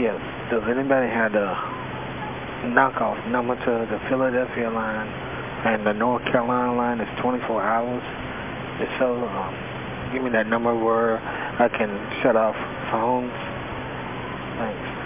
Yes. Does anybody have the knockoff number to the Philadelphia line and the North Carolina line is 24 hours? If so,、um, give me that number where I can shut off phones. Thanks.